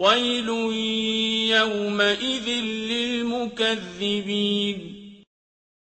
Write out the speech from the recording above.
وَيْلٌ يَوْمَئِذٍ لِّلْمُكَذِّبِينَ